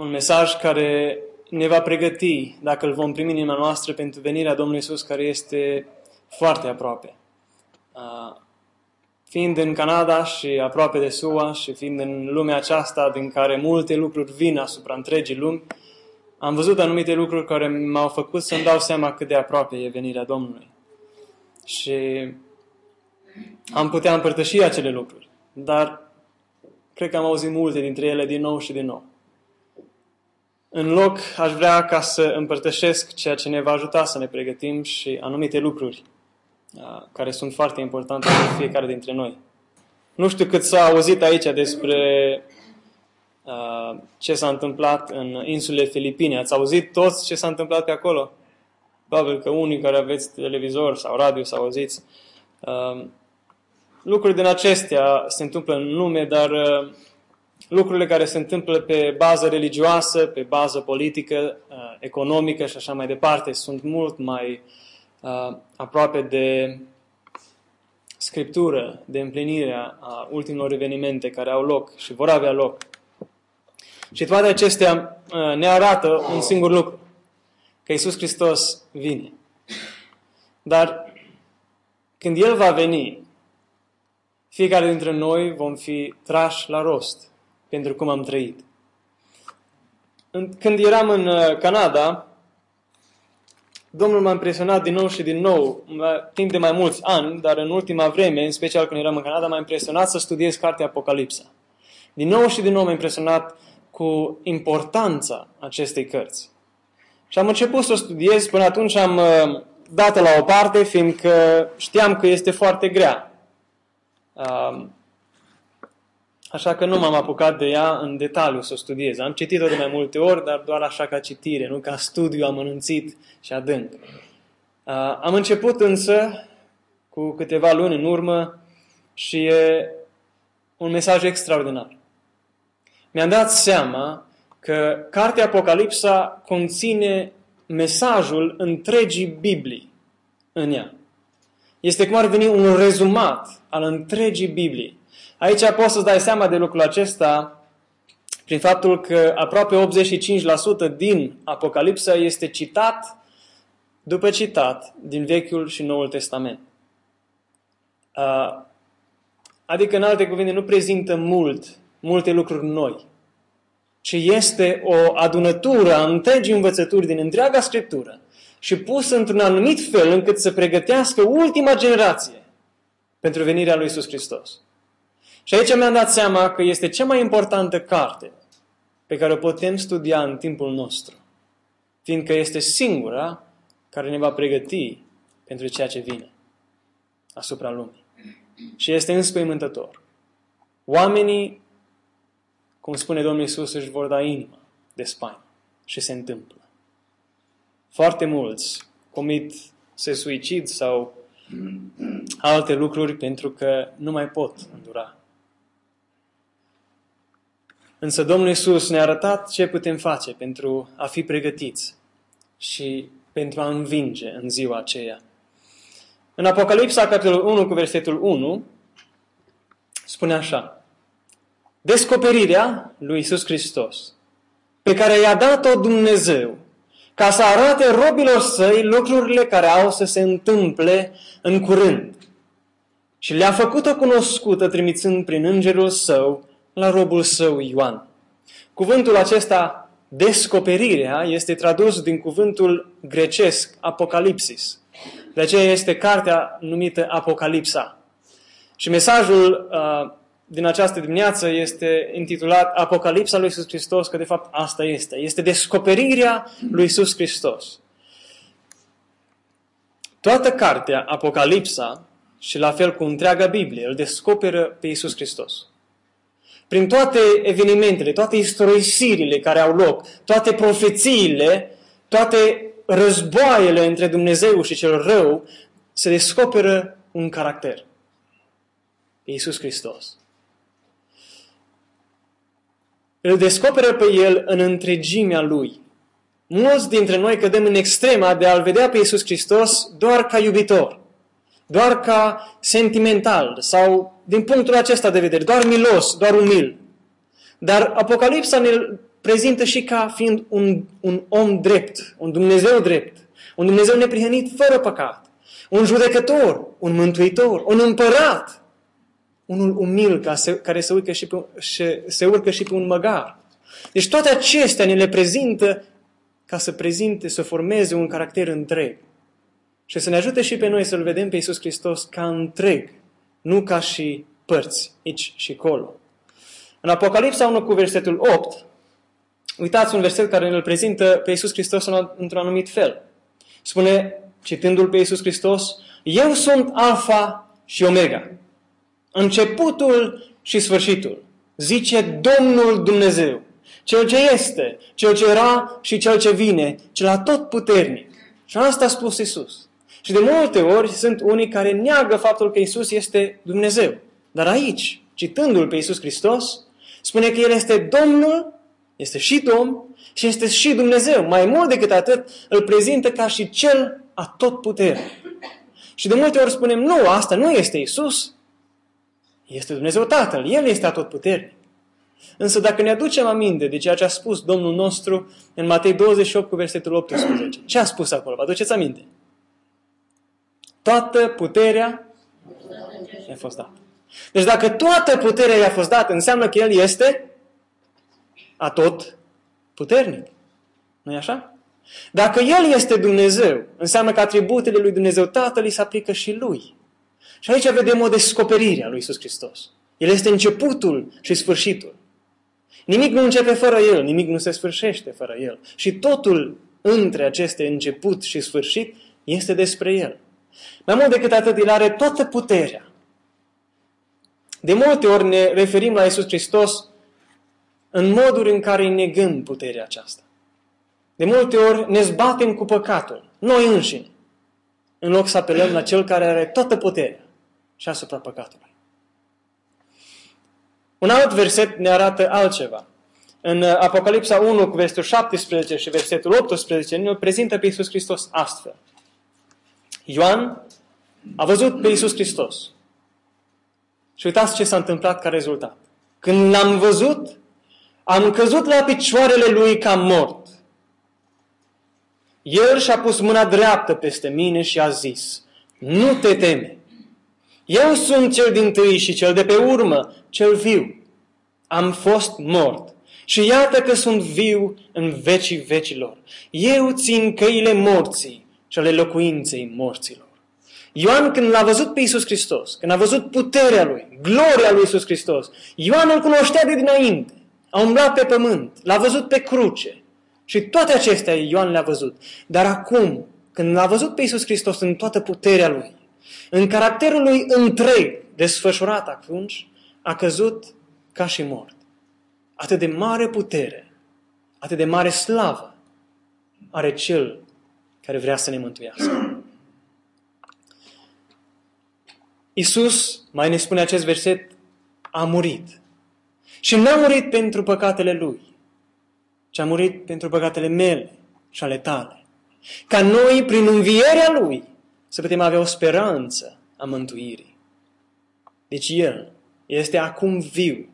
un mesaj care ne va pregăti, dacă îl vom primi în inima noastră, pentru venirea Domnului Isus, care este foarte aproape. Fiind în Canada și aproape de SUA și fiind în lumea aceasta din care multe lucruri vin asupra întregii lumi, am văzut anumite lucruri care m-au făcut să-mi dau seama cât de aproape e venirea Domnului. Și am putea împărtăși acele lucruri, dar cred că am auzit multe dintre ele din nou și din nou. În loc, aș vrea ca să împărtășesc ceea ce ne va ajuta să ne pregătim și anumite lucruri care sunt foarte importante pentru fiecare dintre noi. Nu știu cât s-a auzit aici despre ce s-a întâmplat în insulele Filipine. Ați auzit toți ce s-a întâmplat pe acolo? Probabil că unii care aveți televizor sau radio sau auziți. Lucruri din acestea se întâmplă în lume, dar lucrurile care se întâmplă pe bază religioasă, pe bază politică, economică și așa mai departe sunt mult mai aproape de scriptură, de împlinirea a ultimilor evenimente care au loc și vor avea loc. Și toate acestea ne arată un singur lucru, că Isus Hristos vine. Dar când El va veni, fiecare dintre noi vom fi trași la rost pentru cum am trăit. Când eram în uh, Canada, Domnul m-a impresionat din nou și din nou, timp de mai mulți ani, dar în ultima vreme, în special când eram în Canada, m-a impresionat să studiez cartea Apocalipsa. Din nou și din nou m-a impresionat cu importanța acestei cărți. Și am început să o studiez, până atunci am uh, dat-o la o parte, fiindcă știam că este foarte grea. Um, așa că nu m-am apucat de ea în detaliu să o studiez. Am citit-o de mai multe ori, dar doar așa ca citire, nu ca studiu amănunțit și adânc. Uh, am început însă cu câteva luni în urmă și e un mesaj extraordinar. Mi-am dat seama că cartea Apocalipsa conține mesajul întregii Biblii în ea. Este cum ar veni un rezumat al întregii Biblii. Aici poți să-ți dai seama de lucrul acesta prin faptul că aproape 85% din Apocalipsa este citat după citat din Vechiul și Noul Testament. Adică, în alte cuvinte, nu prezintă mult, multe lucruri noi, ci este o adunătură a întregii învățături din întreaga Scriptură și pus într-un anumit fel încât să pregătească ultima generație pentru venirea lui Iisus Hristos. Și aici mi-am dat seama că este cea mai importantă carte pe care o putem studia în timpul nostru, fiindcă este singura care ne va pregăti pentru ceea ce vine asupra lumii. Și este înspăimântător. Oamenii, cum spune Domnul Iisus, își vor da inima de spaimă. Și se întâmplă. Foarte mulți comit se suicid sau alte lucruri pentru că nu mai pot îndura. Însă Domnul Iisus ne-a arătat ce putem face pentru a fi pregătiți și pentru a învinge în ziua aceea. În Apocalipsa, capitolul 1, cu versetul 1, spune așa. Descoperirea lui Iisus Hristos, pe care i-a dat-o Dumnezeu, ca să arate robilor săi lucrurile care au să se întâmple în curând. Și le-a făcut-o cunoscută trimițând prin îngerul său la robul său Ioan. Cuvântul acesta, descoperirea, este tradus din cuvântul grecesc apocalipsis. De aceea este cartea numită Apocalipsa. Și mesajul uh, din această dimineață este intitulat Apocalipsa lui Iisus Hristos, că de fapt asta este. Este descoperirea lui Iisus Hristos. Toată cartea Apocalipsa și la fel cu întreaga Biblie îl descoperă pe Iisus Hristos prin toate evenimentele, toate istorisirile care au loc, toate profețiile, toate războaiele între Dumnezeu și cel rău, se descoperă un caracter. Iisus Hristos. Îl descoperă pe El în întregimea Lui. Mulți dintre noi cădem în extrema de a-L vedea pe Iisus Hristos doar ca iubitor doar ca sentimental sau din punctul acesta de vedere, doar milos, doar umil. Dar Apocalipsa ne prezintă și ca fiind un, un om drept, un Dumnezeu drept, un Dumnezeu neprihănit fără păcat, un judecător, un mântuitor, un împărat, unul umil ca se, care se urcă, și pe, și, se urcă și pe un măgar. Deci toate acestea ne le prezintă ca să prezinte, să formeze un caracter întreg. Și să ne ajute și pe noi să-L vedem pe Iisus Hristos ca întreg, nu ca și părți, aici și acolo. În Apocalipsa 1 cu versetul 8, uitați un verset care ne-l prezintă pe Iisus Hristos într-un anumit fel. Spune, citându-L pe Iisus Hristos, Eu sunt Alfa și Omega, începutul și sfârșitul, zice Domnul Dumnezeu, Cel ce este, Cel ce era și Cel ce vine, Cel atot puternic. Și asta a spus Iisus. Și de multe ori sunt unii care neagă faptul că Isus este Dumnezeu. Dar aici, citându-L pe Isus Hristos, spune că El este Domnul, este și Domn și este și Dumnezeu. Mai mult decât atât, îl prezintă ca și Cel a tot putere. Și de multe ori spunem, nu, asta nu este Isus, este Dumnezeu Tatăl, El este tot puternic. Însă dacă ne aducem aminte de ceea ce a spus Domnul nostru în Matei 28 cu versetul 18, ce a spus acolo? Vă aduceți aminte? Toată puterea i-a fost dată. Deci dacă toată puterea i-a fost dată, înseamnă că El este a tot puternic. nu e așa? Dacă El este Dumnezeu, înseamnă că atributele lui Dumnezeu Tatăl îi se aplică și Lui. Și aici vedem o descoperire a lui Isus Hristos. El este începutul și sfârșitul. Nimic nu începe fără El, nimic nu se sfârșește fără El. Și totul între aceste început și sfârșit este despre El. Mai mult decât atât, El are toată puterea. De multe ori ne referim la Isus Hristos în moduri în care negăm puterea aceasta. De multe ori ne zbatem cu păcatul, noi înșine, în loc să apelăm la Cel care are toată puterea și asupra păcatului. Un alt verset ne arată altceva. În Apocalipsa 1 cu versetul 17 și versetul 18 ne prezintă pe Iisus Hristos astfel. Ioan a văzut pe Iisus Hristos. Și uitați ce s-a întâmplat ca rezultat. Când l-am văzut, am căzut la picioarele lui ca mort. El și-a pus mâna dreaptă peste mine și a zis, nu te teme. Eu sunt cel din tâi și cel de pe urmă, cel viu. Am fost mort și iată că sunt viu în vecii vecilor. Eu țin căile morții și ale locuinței morților. Ioan când l-a văzut pe Iisus Hristos, când a văzut puterea Lui, gloria Lui Iisus Hristos, Ioan îl cunoștea de dinainte. A umblat pe pământ, l-a văzut pe cruce. Și toate acestea Ioan le-a văzut. Dar acum, când l-a văzut pe Iisus Hristos în toată puterea Lui, în caracterul Lui întreg, desfășurat atunci, a căzut ca și mort. Atât de mare putere, atât de mare slavă are Cel care vrea să ne mântuiască. Isus, mai ne spune acest verset, a murit. Și nu a murit pentru păcatele Lui, ci a murit pentru păcatele mele și ale tale. Ca noi, prin învierea Lui, să putem avea o speranță a mântuirii. Deci El este acum viu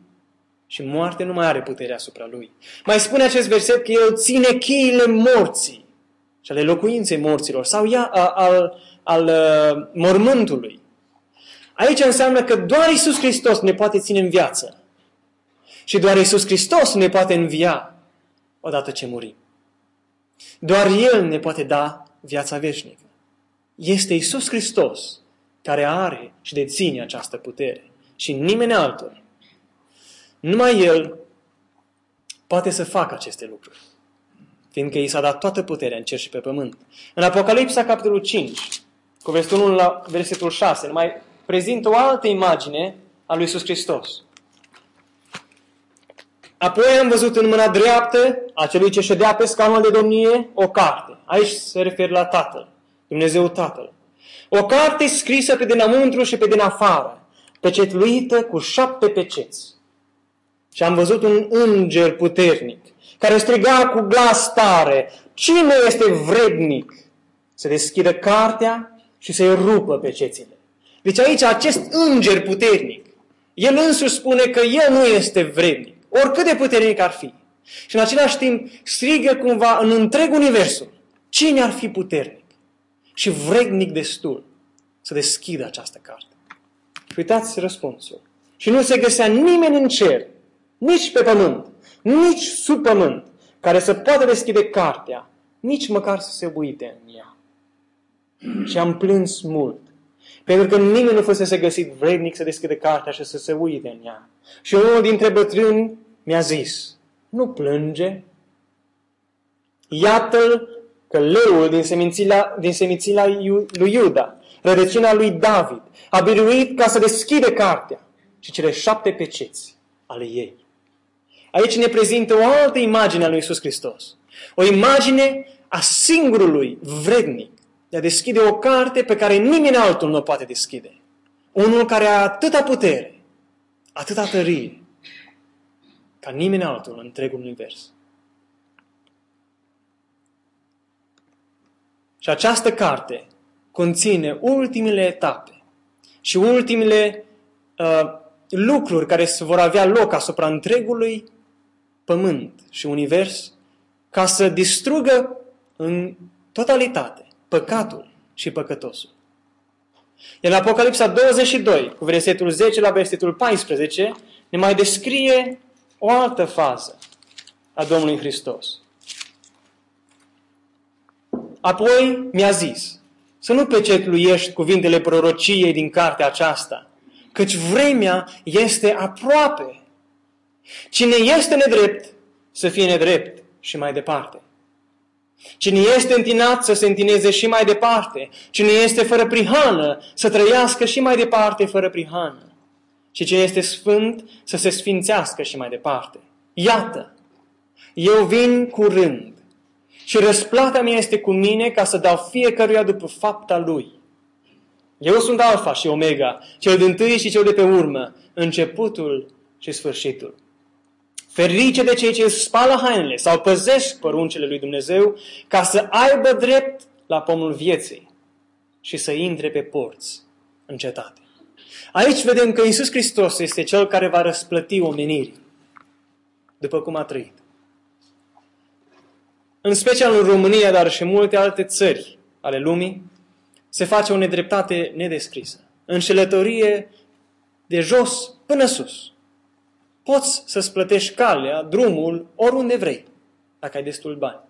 și moarte nu mai are putere asupra Lui. Mai spune acest verset că El ține cheile morții și ale locuinței morților sau ea, a, al, al uh, mormântului. Aici înseamnă că doar Isus Hristos ne poate ține în viață. Și doar Isus Hristos ne poate învia odată ce murim. Doar El ne poate da viața veșnică. Este Isus Hristos care are și deține această putere și nimeni altul. Numai El poate să facă aceste lucruri, fiindcă i s-a dat toată puterea în cer și pe pământ. În Apocalipsa, capitolul 5, cu versetul 1 la versetul 6, mai prezintă o altă imagine a lui Iisus Hristos. Apoi am văzut în mâna dreaptă a celui ce ședea pe scaunul de domnie o carte. Aici se referă la Tatăl, Dumnezeu Tatăl. O carte scrisă pe dinăuntru și pe din afară, pecetluită cu șapte peceți. Și am văzut un înger puternic, care striga cu glas tare, cine este vrednic să deschidă cartea și să-i rupă pecețile? Deci aici acest înger puternic, el însuși spune că el nu este vrednic, oricât de puternic ar fi. Și în același timp strigă cumva în întreg universul. Cine ar fi puternic și vrednic destul să deschidă această carte? Și uitați răspunsul. Și nu se găsea nimeni în cer, nici pe pământ, nici sub pământ, care să poată deschide cartea, nici măcar să se uite în ea. Și am plâns mult, pentru că nimeni nu fusese găsit vrednic să deschide cartea și să se uite în ea. Și unul dintre bătrâni mi-a zis, nu plânge. Iată-l că leul din semințila, din semințila lui Iuda, rădăcina lui David, a biruit ca să deschide cartea și cele șapte peceți ale ei. Aici ne prezintă o altă imagine a lui Isus Hristos. O imagine a singurului vrednic de a deschide o carte pe care nimeni altul nu o poate deschide. Unul care are atâta putere, atâta tărie, ca nimeni altul în întregul univers. Și această carte conține ultimele etape și ultimele uh, lucruri care se vor avea loc asupra întregului pământ și univers ca să distrugă în totalitate păcatul și păcătosul. În Apocalipsa 22, cu versetul 10 la versetul 14, ne mai descrie o altă fază a Domnului Hristos. Apoi mi-a zis să nu pecetluiești cuvintele prorociei din cartea aceasta, căci vremea este aproape. Cine este nedrept, să fie nedrept și mai departe. Cine este întinat să se întineze și mai departe. Cine este fără prihană să trăiască și mai departe fără prihană. Și ce este sfânt să se sfințească și mai departe. Iată, eu vin curând și răsplata mea este cu mine ca să dau fiecăruia după fapta lui. Eu sunt Alfa și Omega, cel din tâi și cel de pe urmă, începutul și sfârșitul. Ferice de cei ce spală hainele sau păzesc poruncele lui Dumnezeu ca să aibă drept la pomul vieții și să intre pe porți în cetate. Aici vedem că Isus Hristos este Cel care va răsplăti omenirii după cum a trăit. În special în România, dar și multe alte țări ale lumii, se face o nedreptate nedescrisă. Înșelătorie de jos până sus. Poți să-ți plătești calea, drumul, oriunde vrei, dacă ai destul bani.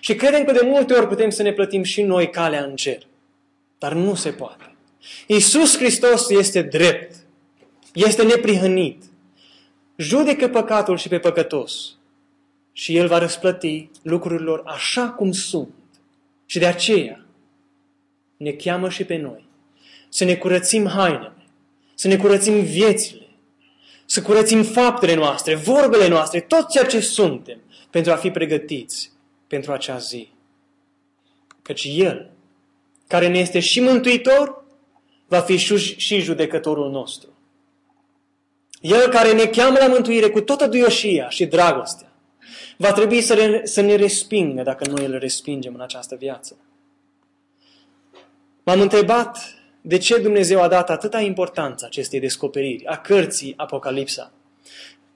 Și credem că de multe ori putem să ne plătim și noi calea în cer. Dar nu se poate. Iisus Hristos este drept. Este neprihănit. Judecă păcatul și pe păcătos. Și El va răsplăti lucrurilor așa cum sunt. Și de aceea ne cheamă și pe noi să ne curățim hainele, să ne curățim viețile, să curățim faptele noastre, vorbele noastre, tot ceea ce suntem, pentru a fi pregătiți pentru acea zi. Căci El, care ne este și mântuitor, va fi și judecătorul nostru. El care ne cheamă la mântuire cu toată duioșia și dragostea, va trebui să, le, să ne respingă dacă noi îl respingem în această viață. M-am întrebat de ce Dumnezeu a dat atâta importanță acestei descoperiri, a cărții Apocalipsa.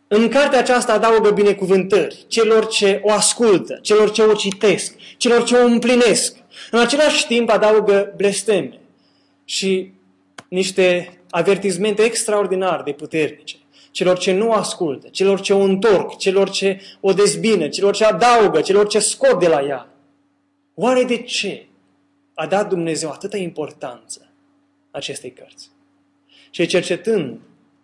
În cartea aceasta adaugă binecuvântări celor ce o ascultă, celor ce o citesc, celor ce o împlinesc. În același timp adaugă blesteme și niște avertizmente extraordinar de puternice celor ce nu ascultă, celor ce o întorc, celor ce o dezbină, celor ce adaugă, celor ce scot de la ea. Oare de ce a dat Dumnezeu atâta importanță acestei cărți? Și cercetând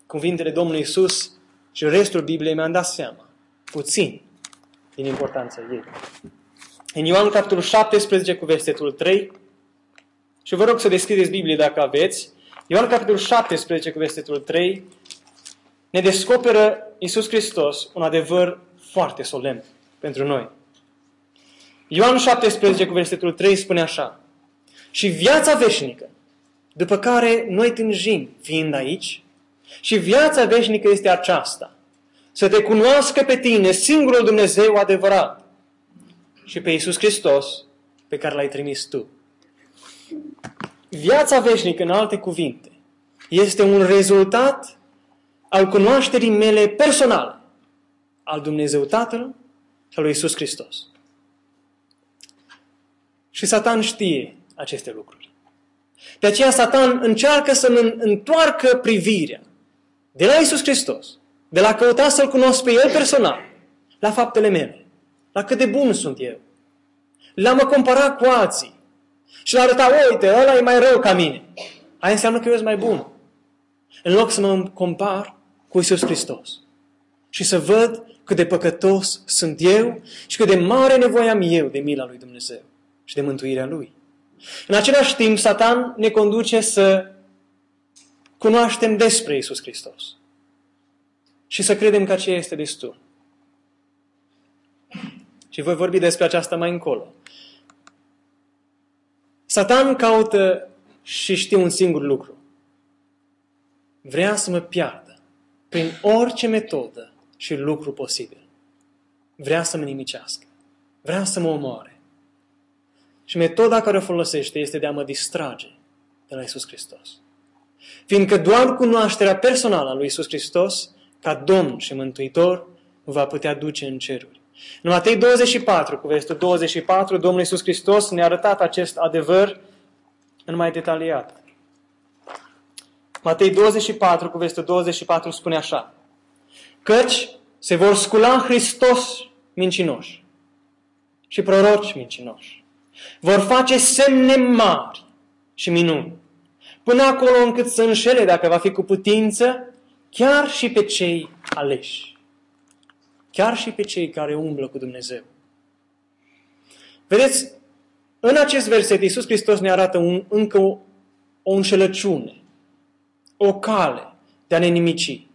cuvintele Domnului Isus și restul Bibliei mi-am dat seama, puțin, din importanța ei. În Ioan capitolul 17 cu versetul 3, și vă rog să deschideți Biblie dacă aveți, Ioan capitolul 17 cu versetul 3, ne descoperă Iisus Hristos un adevăr foarte solemn pentru noi. Ioan 17 cu versetul 3 spune așa, Și viața veșnică, după care noi tânjim fiind aici, și viața veșnică este aceasta, să te cunoască pe tine, singurul Dumnezeu adevărat, și pe Iisus Hristos, pe care l-ai trimis tu. Viața veșnică, în alte cuvinte, este un rezultat al cunoașterii mele personale, al Dumnezeu Tatăl și a lui Isus Hristos. Și Satan știe aceste lucruri. De aceea Satan încearcă să-mi întoarcă privirea de la Isus Hristos, de la căuta să-L cunosc pe El personal, la faptele mele, la cât de bun sunt eu. La mă compara cu alții și la arăta, uite, ăla e mai rău ca mine. Aia înseamnă că eu sunt mai bun. În loc să mă compar cu Isus Hristos și să văd cât de păcătos sunt eu și cât de mare nevoie am eu de mila lui Dumnezeu și de mântuirea Lui. În același timp, Satan ne conduce să cunoaștem despre Isus Hristos și să credem că aceea este destul. Și voi vorbi despre aceasta mai încolo. Satan caută și știe un singur lucru. Vrea să mă piardă prin orice metodă și lucru posibil. Vrea să mă nimicească. Vrea să mă omoare. Și metoda care o folosește este de a mă distrage de la Isus Hristos. Fiindcă doar cunoașterea personală a lui Isus Hristos, ca Domn și Mântuitor, va putea duce în ceruri. În Matei 24, cu versetul 24, Domnul Iisus Hristos ne-a arătat acest adevăr în mai detaliat. Matei 24, cu versetul 24, spune așa. Căci se vor scula în Hristos mincinoși și proroci mincinoși. Vor face semne mari și minuni. Până acolo încât să înșele, dacă va fi cu putință, chiar și pe cei aleși chiar și pe cei care umblă cu Dumnezeu. Vedeți, în acest verset Iisus Hristos ne arată un, încă o, o înșelăciune, o cale de a ne nimici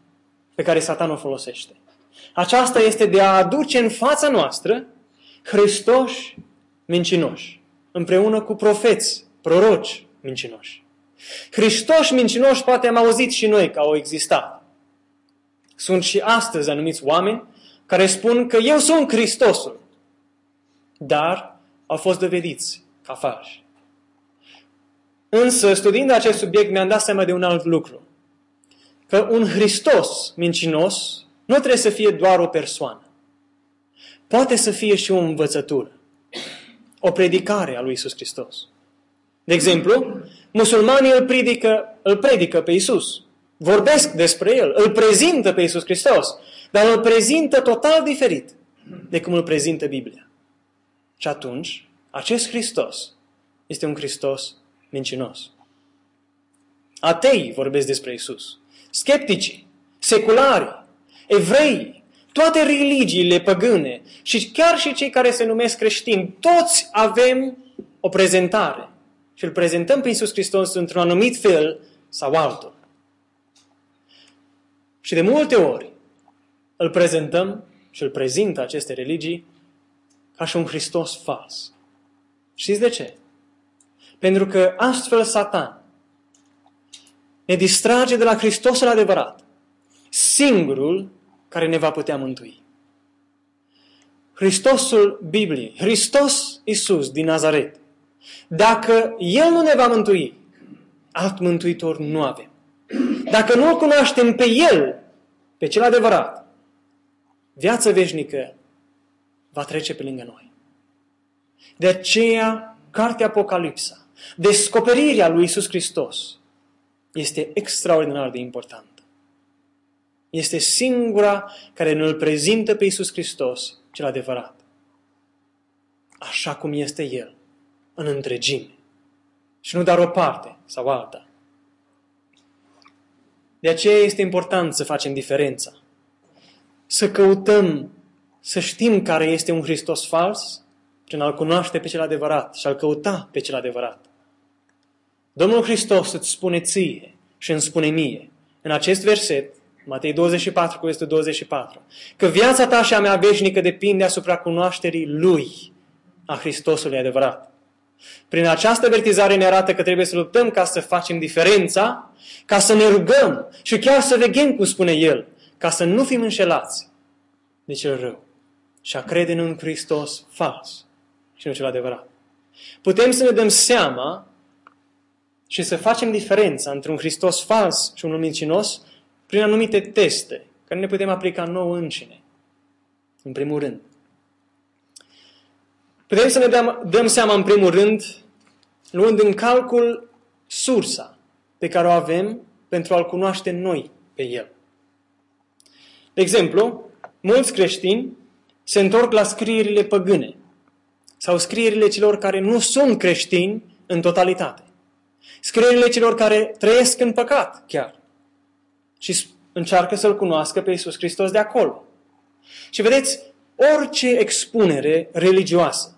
pe care Satan o folosește. Aceasta este de a aduce în fața noastră Hristoși mincinoși, împreună cu profeți, proroci mincinoși. Hristoși mincinoși poate am auzit și noi că au existat. Sunt și astăzi anumiți oameni care spun că eu sunt Hristosul, dar au fost dovediți ca falși. Însă, studiind acest subiect, mi-am dat seama de un alt lucru. Că un Hristos mincinos nu trebuie să fie doar o persoană. Poate să fie și o învățătură. O predicare a lui Isus Hristos. De exemplu, musulmanii îl predică, îl predică pe Isus. Vorbesc despre El, îl prezintă pe Isus Hristos. Dar îl prezintă total diferit de cum îl prezintă Biblia. Și atunci, acest Hristos este un Hristos mincinos. Atei vorbesc despre Isus. Sceptici, seculari, evrei, toate religiile păgâne și chiar și cei care se numesc creștini, toți avem o prezentare și îl prezentăm pe Iisus Hristos într-un anumit fel sau altul. Și de multe ori, îl prezentăm și îl prezintă aceste religii ca și un Hristos fals. Știți de ce? Pentru că astfel Satan ne distrage de la Hristosul adevărat, singurul care ne va putea mântui. Hristosul Bibliei, Hristos Isus din Nazaret. Dacă El nu ne va mântui, alt mântuitor nu avem. Dacă nu-L cunoaștem pe El, pe cel adevărat, viața veșnică va trece pe lângă noi. De aceea, cartea Apocalipsa, descoperirea lui Isus Hristos, este extraordinar de importantă. Este singura care ne-l prezintă pe Isus Hristos cel adevărat. Așa cum este El, în întregime. Și nu doar o parte sau alta. De aceea este important să facem diferența să căutăm, să știm care este un Hristos fals, prin a-L cunoaște pe cel adevărat și a-L căuta pe cel adevărat. Domnul Hristos îți spune ție și îmi spune mie, în acest verset, Matei 24 cu este 24, că viața ta și a mea veșnică depinde asupra cunoașterii Lui, a Hristosului adevărat. Prin această vertizare ne arată că trebuie să luptăm ca să facem diferența, ca să ne rugăm și chiar să veghem, cum spune El, ca să nu fim înșelați de cel rău și a crede în un Hristos fals și nu cel adevărat. Putem să ne dăm seama și să facem diferența între un Hristos fals și unul mincinos prin anumite teste care ne putem aplica nouă încine. În primul rând, Putem să ne dăm, dăm seama, în primul rând, luând în calcul sursa pe care o avem pentru a-L cunoaște noi pe El. De exemplu, mulți creștini se întorc la scrierile păgâne sau scrierile celor care nu sunt creștini în totalitate. Scrierile celor care trăiesc în păcat chiar și încearcă să-L cunoască pe Iisus Hristos de acolo. Și vedeți, orice expunere religioasă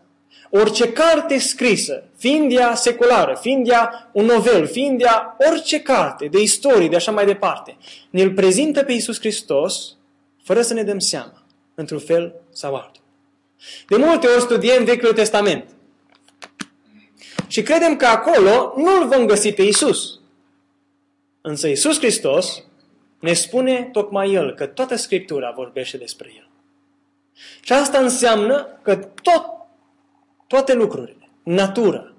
orice carte scrisă, fiind ea seculară, fiind ea un novel, fiind ea orice carte de istorie, de așa mai departe, ne-l prezintă pe Iisus Hristos fără să ne dăm seama, într-un fel sau altul. De multe ori studiem Vechiul Testament și credem că acolo nu-L vom găsi pe Iisus. Însă Iisus Hristos ne spune tocmai El că toată Scriptura vorbește despre El. Și asta înseamnă că tot toate lucrurile, natura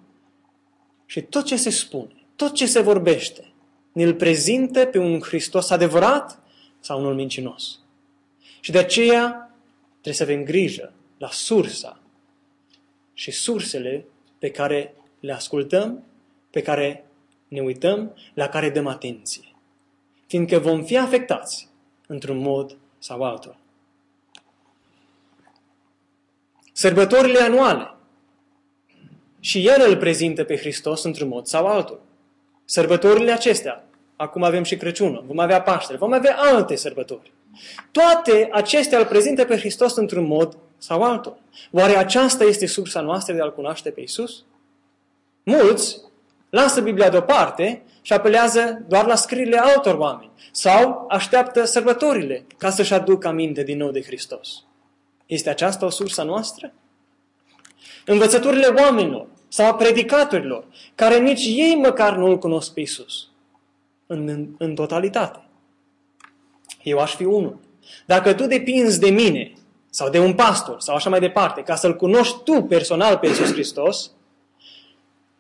și tot ce se spune, tot ce se vorbește, ne-l prezintă pe un Hristos adevărat sau unul mincinos. Și de aceea trebuie să avem grijă la sursa și sursele pe care le ascultăm, pe care ne uităm, la care dăm atenție. Fiindcă vom fi afectați într-un mod sau altul. Sărbătorile anuale și el îl prezintă pe Hristos într-un mod sau altul. Sărbătorile acestea, acum avem și Crăciunul, vom avea Paștele, vom avea alte sărbători. Toate acestea îl prezintă pe Hristos într-un mod sau altul. Oare aceasta este sursa noastră de a-L cunoaște pe Isus? Mulți lasă Biblia deoparte și apelează doar la scrierile altor oameni sau așteaptă sărbătorile ca să-și aducă aminte din nou de Hristos. Este aceasta o sursă noastră? învățăturile oamenilor sau a predicatorilor, care nici ei măcar nu îl cunosc pe Isus. În, în, în totalitate. Eu aș fi unul. Dacă tu depinzi de mine sau de un pastor sau așa mai departe, ca să-L cunoști tu personal pe Isus Hristos,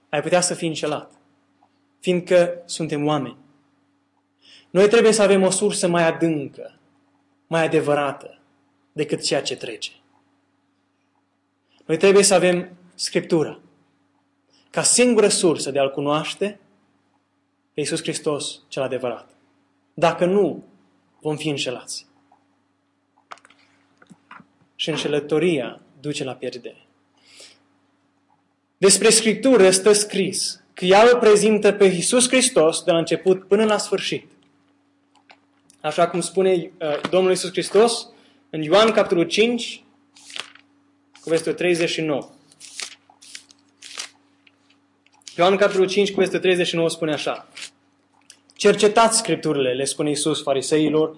ai putea să fii înșelat. Fiindcă suntem oameni. Noi trebuie să avem o sursă mai adâncă, mai adevărată decât ceea ce trece. Noi trebuie să avem Scriptura ca singură sursă de a-L cunoaște pe Iisus Hristos cel adevărat. Dacă nu, vom fi înșelați. Și înșelătoria duce la pierdere. Despre Scriptură stă scris că ea îl prezintă pe Iisus Hristos de la început până la sfârșit. Așa cum spune uh, Domnul Iisus Hristos în Ioan capitolul 5, cu versetul 39. Ioan capitolul 5 cu versetul 39 spune așa. Cercetați Scripturile, le spune Iisus fariseilor,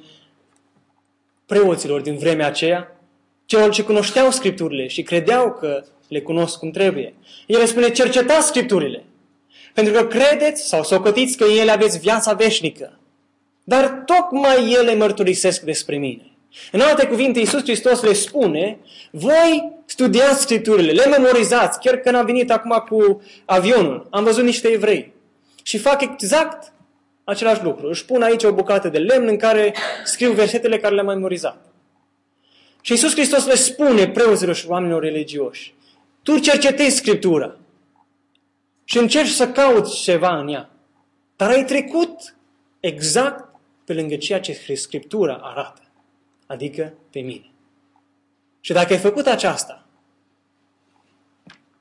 preoților din vremea aceea, celor ce cunoșteau Scripturile și credeau că le cunosc cum trebuie. El le spune, cercetați Scripturile, pentru că credeți sau socotiți că ele aveți viața veșnică. Dar tocmai ele mărturisesc despre mine. În alte cuvinte, Iisus Hristos le spune, voi studiați Scripturile, le memorizați, chiar când am venit acum cu avionul, am văzut niște evrei și fac exact același lucru. Își pun aici o bucată de lemn în care scriu versetele care le-am memorizat. Și Iisus Hristos le spune preoților și oamenilor religioși, tu cercetezi Scriptura și încerci să cauți ceva în ea, dar ai trecut exact pe lângă ceea ce Scriptura arată adică pe mine. Și dacă ai făcut aceasta,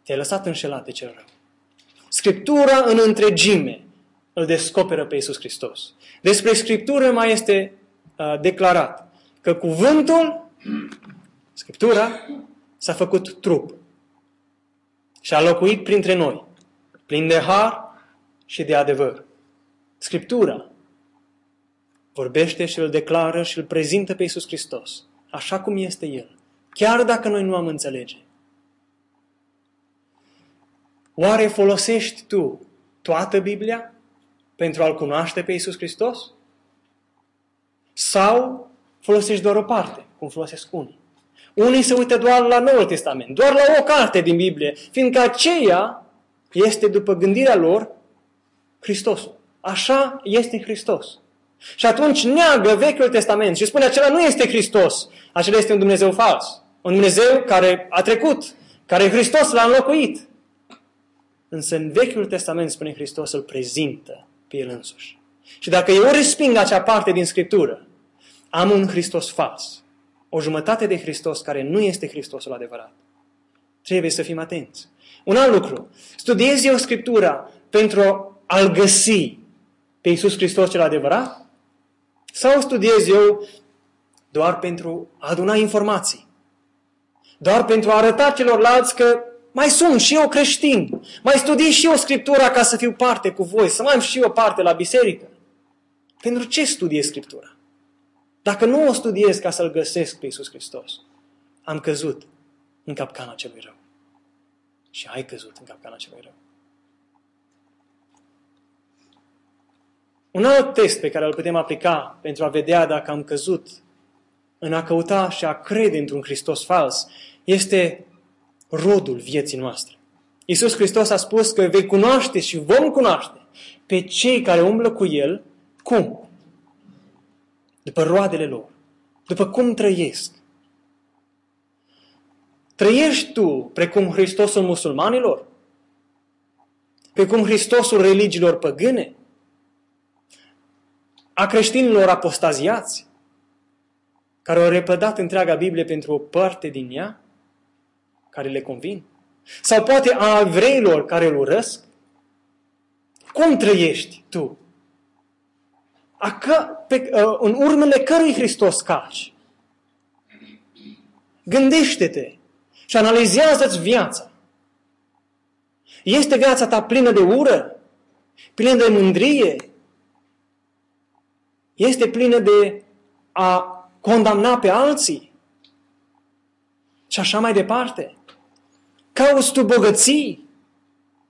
te-ai lăsat înșelat de cel rău. Scriptura în întregime îl descoperă pe Iisus Hristos. Despre Scriptură mai este uh, declarat că cuvântul, Scriptura, s-a făcut trup și a locuit printre noi, plin de har și de adevăr. Scriptura vorbește și îl declară și îl prezintă pe Iisus Hristos, așa cum este El, chiar dacă noi nu am înțelege. Oare folosești tu toată Biblia pentru a-L cunoaște pe Iisus Hristos? Sau folosești doar o parte, cum folosesc unii? Unii se uită doar la Noul Testament, doar la o carte din Biblie, fiindcă aceea este, după gândirea lor, Hristosul. Așa este Hristos. Și atunci neagă Vechiul Testament și spune acela nu este Hristos, acela este un Dumnezeu fals. Un Dumnezeu care a trecut, care Hristos l-a înlocuit. Însă în Vechiul Testament, spune Hristos, îl prezintă pe El însuși. Și dacă eu resping acea parte din Scriptură, am un Hristos fals. O jumătate de Hristos care nu este Hristosul adevărat. Trebuie să fim atenți. Un alt lucru. Studiez eu Scriptura pentru a-L găsi pe Iisus Hristos cel adevărat? Sau studiez eu doar pentru a aduna informații? Doar pentru a arăta celorlalți că mai sunt și eu creștin, mai studiez și eu Scriptura ca să fiu parte cu voi, să mai am și eu parte la biserică. Pentru ce studiez Scriptura? Dacă nu o studiez ca să-L găsesc pe Iisus Hristos, am căzut în capcana celui rău. Și ai căzut în capcana celui rău. Un alt test pe care îl putem aplica pentru a vedea dacă am căzut în a căuta și a crede într-un Hristos fals este rodul vieții noastre. Iisus Hristos a spus că vei cunoaște și vom cunoaște pe cei care umblă cu El, cum? După roadele lor, după cum trăiesc. Trăiești tu precum Hristosul musulmanilor? Precum Hristosul religiilor păgâne? A creștinilor apostaziați? Care au repădat întreaga Biblie pentru o parte din ea? Care le convin? Sau poate a evreilor care îl urăsc? Cum trăiești tu? A că, pe, uh, în urmele cărui Hristos calci? Gândește-te și analizează-ți viața. Este viața ta plină de ură? Plină de mândrie? Este plină de a condamna pe alții? Și așa mai departe. Cauți tu bogății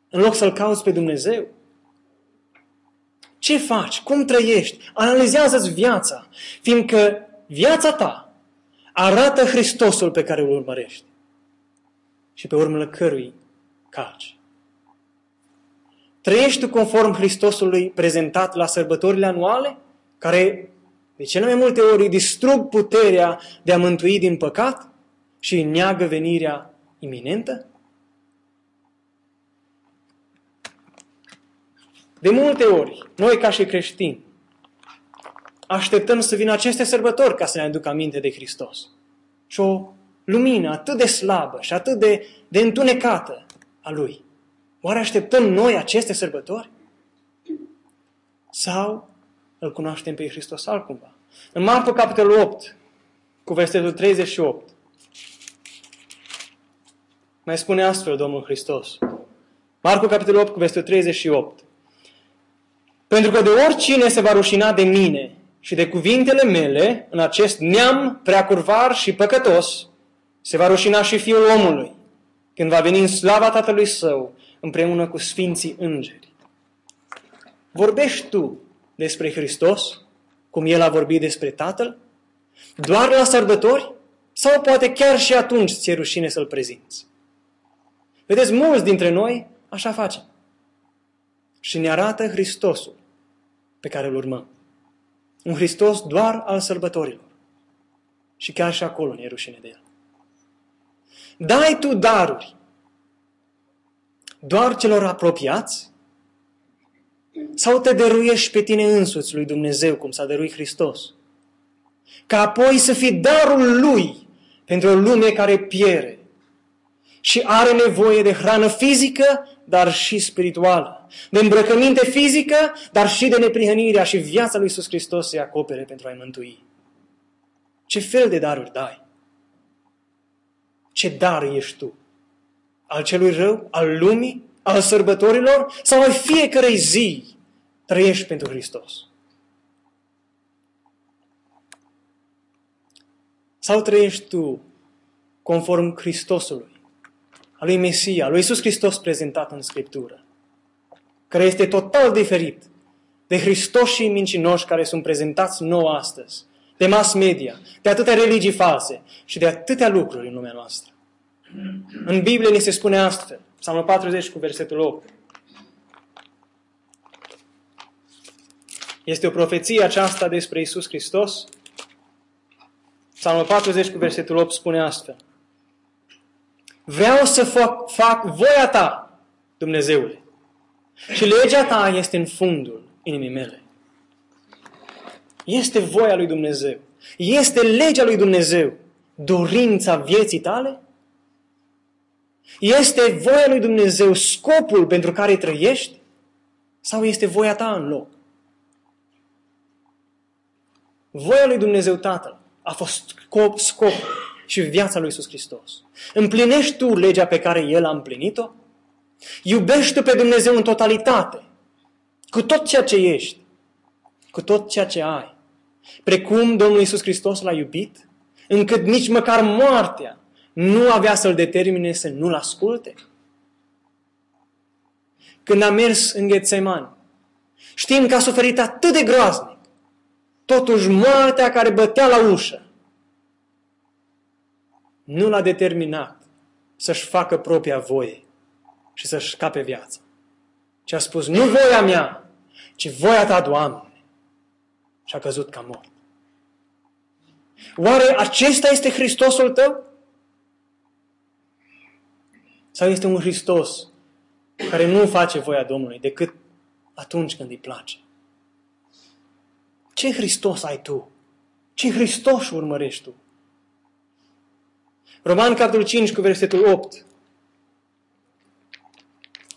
în loc să-L cauți pe Dumnezeu? Ce faci? Cum trăiești? Analizează-ți viața, fiindcă viața ta arată Hristosul pe care îl urmărești și pe urmele cărui calci. Trăiești tu conform Hristosului prezentat la sărbătorile anuale, care de cele mai multe ori distrug puterea de a mântui din păcat și neagă venirea iminentă? De multe ori, noi ca și creștini, așteptăm să vină aceste sărbători ca să ne aducă aminte de Hristos. Și o lumină atât de slabă și atât de, de întunecată a Lui. Oare așteptăm noi aceste sărbători? Sau îl cunoaștem pe Hristos altcumva? În Marcu, capitolul 8, cu versetul 38, mai spune astfel Domnul Hristos. Marcu, capitolul 8, cu versetul 38. Pentru că de oricine se va rușina de mine și de cuvintele mele în acest neam preacurvar și păcătos, se va rușina și Fiul omului, când va veni în slava Tatălui Său, împreună cu Sfinții Îngeri. Vorbești tu despre Hristos, cum El a vorbit despre Tatăl? Doar la sărbători? Sau poate chiar și atunci ți-e rușine să-L prezinți? Vedeți, mulți dintre noi așa facem. Și ne arată Hristosul pe care îl urmăm. Un Hristos doar al sărbătorilor. Și chiar și acolo ne e rușine de El. Dai tu daruri doar celor apropiați? Sau te dăruiești pe tine însuți lui Dumnezeu, cum s-a dăruit Hristos? Ca apoi să fii darul Lui pentru o lume care piere și are nevoie de hrană fizică, dar și spirituală, de îmbrăcăminte fizică, dar și de neprihănirea și viața lui Iisus Hristos să-i acopere pentru a-i mântui. Ce fel de daruri dai? Ce dar ești tu? Al celui rău? Al lumii? Al sărbătorilor? Sau ai fiecare zi trăiești pentru Hristos? Sau trăiești tu conform Hristosului, al lui Mesia, al lui Iisus Hristos prezentat în Scriptură, care este total diferit de Hristoșii mincinoși care sunt prezentați nou astăzi, de mass media, de atâtea religii false și de atâtea lucruri în lumea noastră. În Biblie ni se spune astfel, Psalmul 40 cu versetul 8. Este o profeție aceasta despre Isus Hristos? Psalmul 40 cu versetul 8 spune astfel. Vreau să fac, fac voia ta, Dumnezeule. Și legea ta este în fundul inimii mele. Este voia lui Dumnezeu. Este legea lui Dumnezeu. Dorința vieții tale? Este voia lui Dumnezeu scopul pentru care trăiești? Sau este voia ta în loc? Voia lui Dumnezeu Tatăl a fost scop, scop și viața lui Iisus Hristos. Împlinești tu legea pe care El a împlinit-o? Iubești tu pe Dumnezeu în totalitate, cu tot ceea ce ești, cu tot ceea ce ai. Precum Domnul Iisus Hristos l-a iubit, încât nici măcar moartea nu avea să-l determine să nu-l asculte. Când a mers în Ghețeman, știm că a suferit atât de groaznic, totuși moartea care bătea la ușă nu l-a determinat să-și facă propria voie și să-și scape viața. Și a spus, nu voia mea, ci voia ta, Doamne. Și a căzut ca mort. Oare acesta este Hristosul tău? Sau este un Hristos care nu face voia Domnului decât atunci când îi place? Ce Hristos ai tu? Ce Hristos urmărești tu? Roman, capitolul 5, cu versetul 8.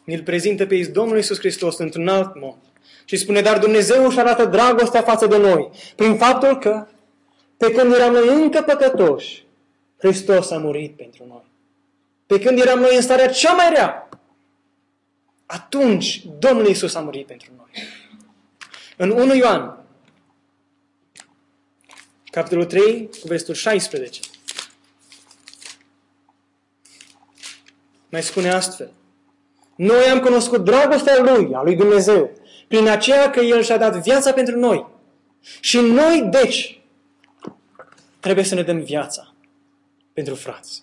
Ne-l prezintă pe Domnul Iisus Hristos într-un alt mod. Și spune, dar Dumnezeu își arată dragostea față de noi, prin faptul că, pe când eram noi încă păcătoși, Hristos a murit pentru noi. Pe când eram noi în starea cea mai rea, atunci Domnul Iisus a murit pentru noi. În 1 Ioan, capitolul 3, cu versetul 16, mai spune astfel. Noi am cunoscut dragostea Lui, a Lui Dumnezeu, prin aceea că El și-a dat viața pentru noi. Și noi, deci, trebuie să ne dăm viața pentru frați.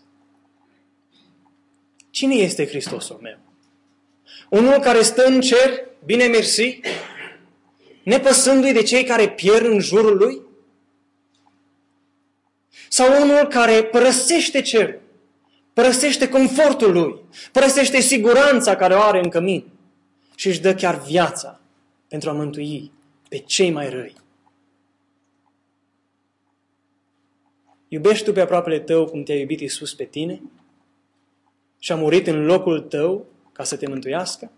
Cine este Hristosul meu? Unul care stă în cer, bine mersi, nepăsându-i de cei care pierd în jurul lui? Sau unul care părăsește cerul părăsește confortul lui, părăsește siguranța care o are în cămin și își dă chiar viața pentru a mântui pe cei mai răi. Iubești tu pe aproapele tău cum te-a iubit Isus pe tine și a murit în locul tău ca să te mântuiască?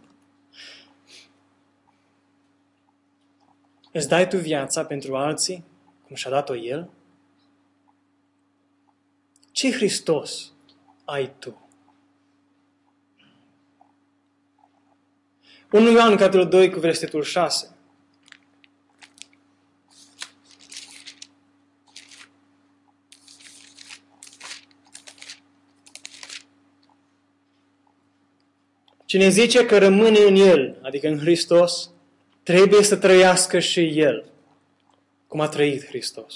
Îți dai tu viața pentru alții cum și-a dat-o El? Ce Hristos ai tu. 1 Ioan, capitolul 2, cu versetul 6. Cine zice că rămâne în El, adică în Hristos, trebuie să trăiască și El, cum a trăit Hristos.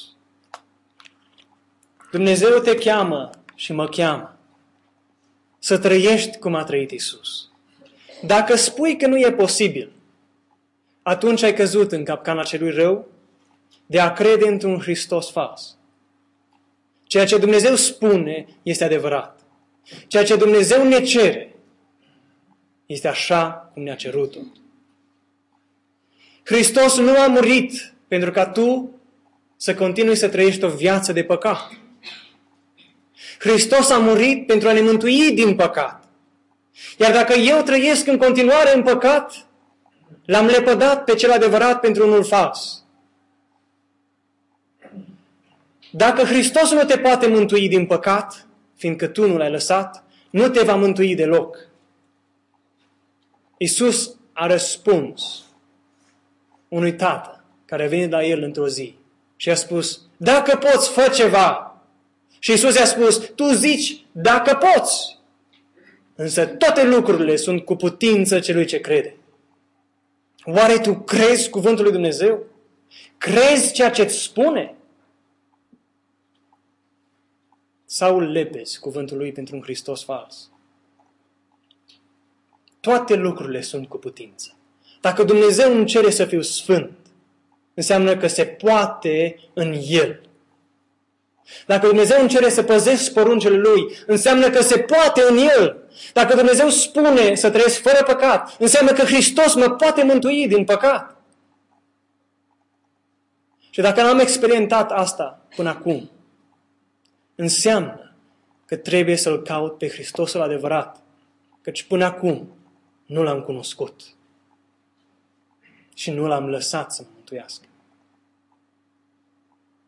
Dumnezeu te cheamă și mă cheamă să trăiești cum a trăit Isus. Dacă spui că nu e posibil, atunci ai căzut în capcana celui rău de a crede într-un Hristos fals. Ceea ce Dumnezeu spune este adevărat. Ceea ce Dumnezeu ne cere este așa cum ne-a cerut-o. Hristos nu a murit pentru ca tu să continui să trăiești o viață de păcat. Hristos a murit pentru a ne mântui din păcat. Iar dacă eu trăiesc în continuare în păcat, l-am lepădat pe cel adevărat pentru unul fals. Dacă Hristos nu te poate mântui din păcat, fiindcă tu nu l-ai lăsat, nu te va mântui deloc. Isus a răspuns unui tată care a venit la el într-o zi și a spus, dacă poți, fă ceva. Și Isus i-a spus, tu zici dacă poți. Însă toate lucrurile sunt cu putință celui ce crede. Oare tu crezi cuvântul lui Dumnezeu? Crezi ceea ce îți spune? Sau lepezi cuvântul lui pentru un Hristos fals? Toate lucrurile sunt cu putință. Dacă Dumnezeu nu cere să fiu sfânt, înseamnă că se poate în El. Dacă Dumnezeu îmi cere să păzesc poruncele Lui, înseamnă că se poate în El. Dacă Dumnezeu spune să trăiesc fără păcat, înseamnă că Hristos mă poate mântui din păcat. Și dacă n-am experimentat asta până acum, înseamnă că trebuie să-L caut pe Hristosul adevărat, căci până acum nu L-am cunoscut și nu L-am lăsat să mă mântuiască.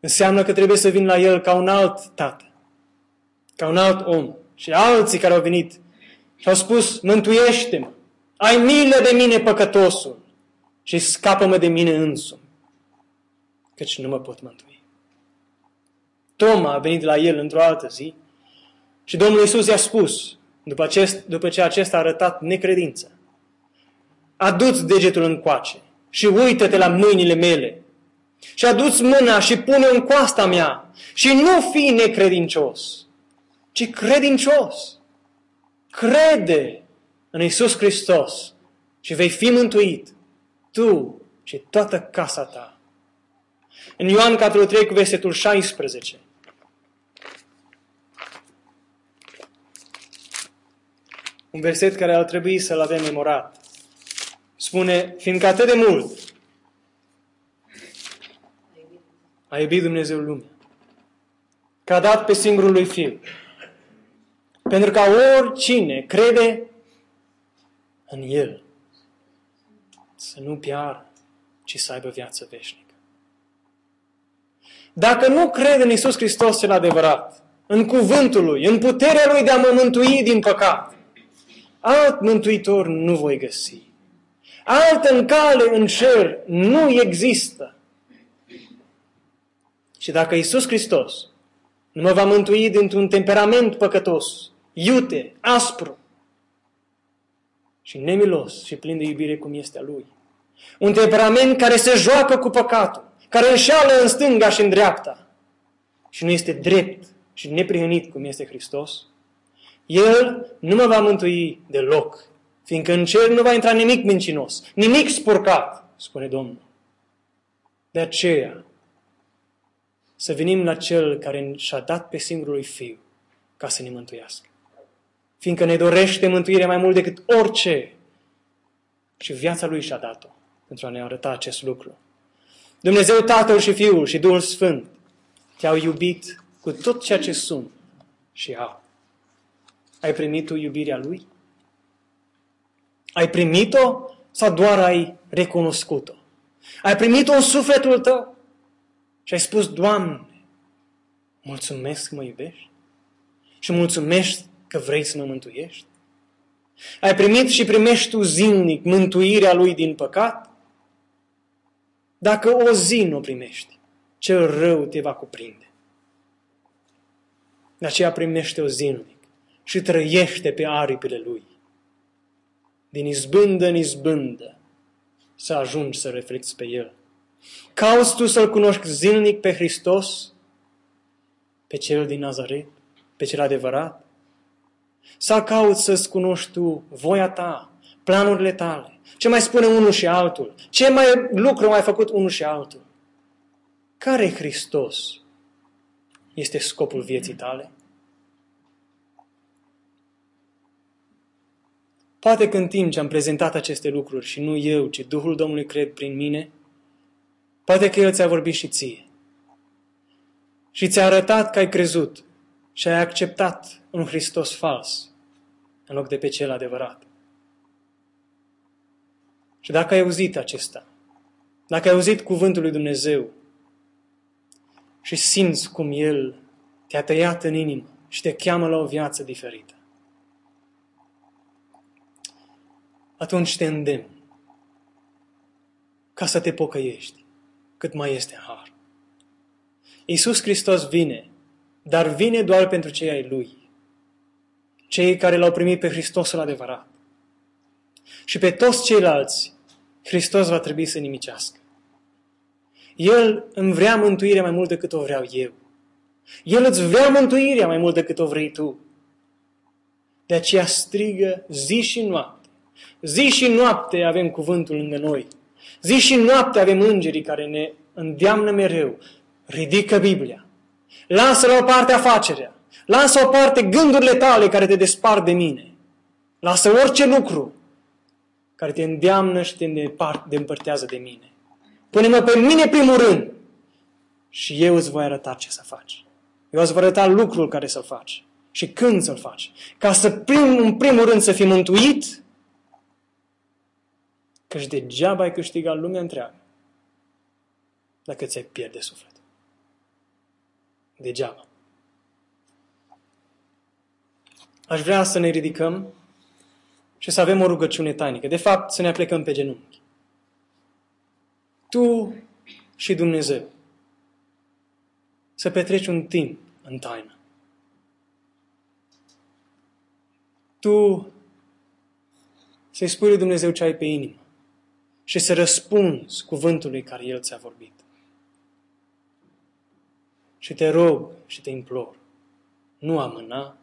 Înseamnă că trebuie să vin la El ca un alt tată, ca un alt om și alții care au venit și au spus, mântuiește-mă, ai milă de mine păcătosul și scapă-mă de mine însumi, căci nu mă pot mântui. Toma a venit la el într-o altă zi și Domnul Iisus i-a spus, după, acest, după ce acesta a arătat necredință, adu-ți degetul în coace și uită-te la mâinile mele și adu-ți mâna și pune în coasta mea și nu fi necredincios, ci credincios. Crede în Isus Hristos și vei fi mântuit, tu și toată casa ta. În Ioan capitolul 3 cu versetul 16. Un verset care ar trebui să-l avem memorat. Spune, fiindcă atât de mult a iubit Dumnezeu lumea, că a dat pe singurul lui Fiu, pentru ca oricine crede în El să nu piară, ci să aibă viață veșnică. Dacă nu crede în Isus Hristos cel adevărat, în cuvântul Lui, în puterea Lui de a mă mântui din păcat, alt mântuitor nu voi găsi. Altă în cale în cer nu există. Și dacă Isus Hristos nu mă va mântui dintr-un temperament păcătos, iute, aspru și nemilos și plin de iubire cum este a Lui. Un temperament care se joacă cu păcatul, care înșeală în stânga și în dreapta și nu este drept și neprihănit cum este Hristos, El nu mă va mântui deloc, fiindcă în cer nu va intra nimic mincinos, nimic spurcat, spune Domnul. De aceea, să venim la Cel care și-a dat pe singurul Fiu ca să ne mântuiască fiindcă ne dorește mântuirea mai mult decât orice. Și viața Lui și-a dat-o pentru a ne arăta acest lucru. Dumnezeu Tatăl și Fiul și Duhul Sfânt te-au iubit cu tot ceea ce sunt și au. Ai primit tu iubirea Lui? Ai primit-o sau doar ai recunoscut-o? Ai primit-o în sufletul tău și ai spus, Doamne, mulțumesc că mă iubești și mulțumesc că vrei să mă mântuiești? Ai primit și primești tu zilnic mântuirea lui din păcat? Dacă o zi nu o primești, cel rău te va cuprinde. De aceea primește-o zilnic și trăiește pe aripile lui. Din izbândă în izbândă să ajungi să reflecti pe el. Cauți tu să-L cunoști zilnic pe Hristos, pe Cel din Nazaret, pe Cel adevărat? Sau cauți să-ți cunoști tu voia ta, planurile tale? Ce mai spune unul și altul? Ce mai lucru mai făcut unul și altul? Care Hristos este scopul vieții tale? Poate că în timp ce am prezentat aceste lucruri și nu eu, ci Duhul Domnului cred prin mine, poate că El ți-a vorbit și ție. Și ți-a arătat că ai crezut și ai acceptat un Hristos fals în loc de pe cel adevărat. Și dacă ai auzit acesta, dacă ai auzit cuvântul lui Dumnezeu și simți cum El te-a tăiat în inimă și te cheamă la o viață diferită, atunci te îndemn ca să te pocăiești cât mai este har. Iisus Hristos vine dar vine doar pentru cei ai Lui, cei care l-au primit pe Hristosul adevărat. Și pe toți ceilalți, Hristos va trebui să nimicească. El îmi vrea mântuirea mai mult decât o vreau eu. El îți vrea mântuirea mai mult decât o vrei tu. De aceea strigă zi și noapte. Zi și noapte avem cuvântul lângă noi. Zi și noapte avem îngerii care ne îndeamnă mereu. Ridică Biblia. Lasă la o parte afacerea. Lasă o parte gândurile tale care te despart de mine. Lasă orice lucru care te îndeamnă și te împărtează de mine. Pune-mă pe mine primul rând și eu îți voi arăta ce să faci. Eu îți voi arăta lucrul care să-l faci și când să-l faci. Ca să, prim, în primul rând, să fii mântuit, căci degeaba ai câștigat lumea întreagă dacă ți-ai pierde sufletul. Degeaba. Aș vrea să ne ridicăm și să avem o rugăciune tainică. De fapt, să ne aplecăm pe genunchi. Tu și Dumnezeu să petreci un timp în taină. Tu să-i spui lui Dumnezeu ce ai pe inimă și să răspunzi cuvântului care El ți-a vorbit. Și te rog și te implor, nu amâna,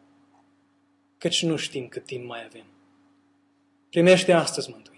căci nu știm cât timp mai avem. Primește astăzi mântuire.